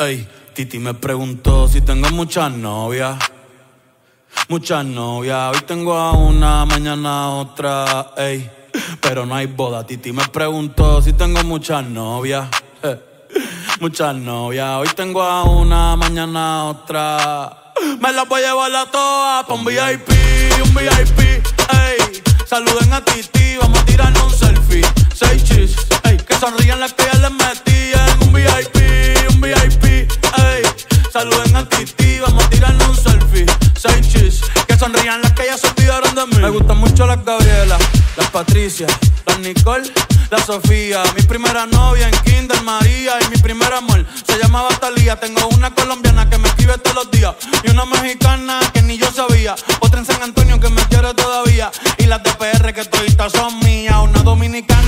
Ey, Titi me preguntó si tengo muchas novias. Muchas novias, hoy tengo a una, mañana otra, ey. Pero no hay boda. Titi me preguntó si tengo muchas novias. Muchas novias, hoy tengo a una, mañana otra. Me las voy a llevar a todas pa' un VIP, un VIP, ey. Saluden a Titi, vamos a tirarnos un selfie. Seis chis, ey. Que sonrían las que ya les metí en un VIP. Saluden a Titi, vamos a tirarnos un selfie. Seis chis, que sonrían las que ya se olvidaron de mí. Me gustan mucho las Gabriela, las Patricia, las Nicole, la Sofía. Mi primera novia en Kinder María y mi primer amor se llamaba Talía. Tengo una colombiana que me escribe todos los días y una mexicana que ni yo sabía. Otra en San Antonio que me quiere todavía y las de PR que toditas son mías. Una dominicana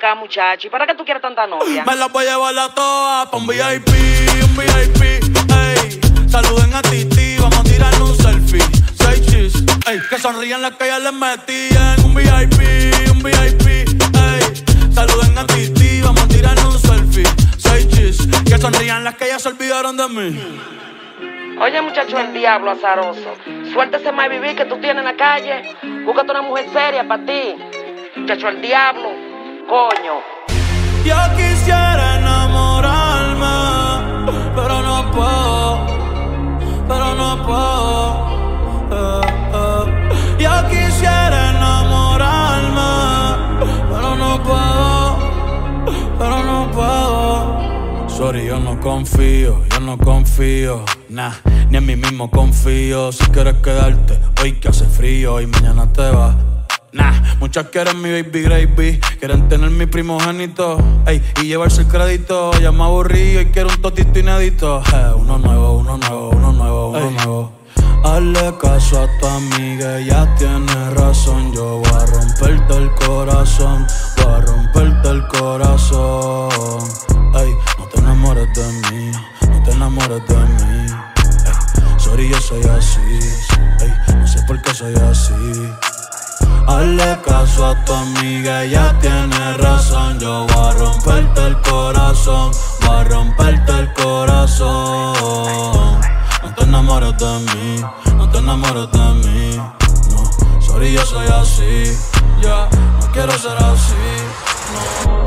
Acá, muchacho, ¿y para qué tú quieres tanta novia? Me las voy a llevar a todas pa' un VIP, un VIP, ey. Saluden a Titi, vamos a tirarle un selfie. Seis chis, ey. Que sonrían las que ya les metí en un VIP, un VIP, ey. Saluden a Titi, vamos a tirarle un selfie. Seis chis, que sonrían las que ya se olvidaron de mí. Oye, muchacho, el diablo azaroso. Suéltese más vivir que tú tienes en la calle. Búscate una mujer seria para ti. Muchacho, el diablo. Coño. Yo quisiera enamorarme, pero no puedo, pero no puedo. eh, eh. Yo quisiera enamorarme, pero no puedo, pero no puedo. Sorry, yo no confío, yo no confío, nah, ni en mí mismo confío. Si quieres quedarte, hoy que hace frío y mañana te vas. Nah, muchas quieren mi baby gravy, quieren tener mi primogénito, ey, y llevarse el crédito. Ya me aburrí y quiero un totito inédito. Eh, uno nuevo, uno nuevo, uno nuevo, uno nuevo. Hazle caso a tu amiga, ella tiene razón. Yo voy a romperte el corazón, voy a romperte el corazón. Caso a tu amiga, ella tiene razón. Yo voy a romperte el corazón, voy a romperte el corazón. No te enamores de mí, no te enamores de mí. No, sorry, yo soy así. Ya, no quiero ser así.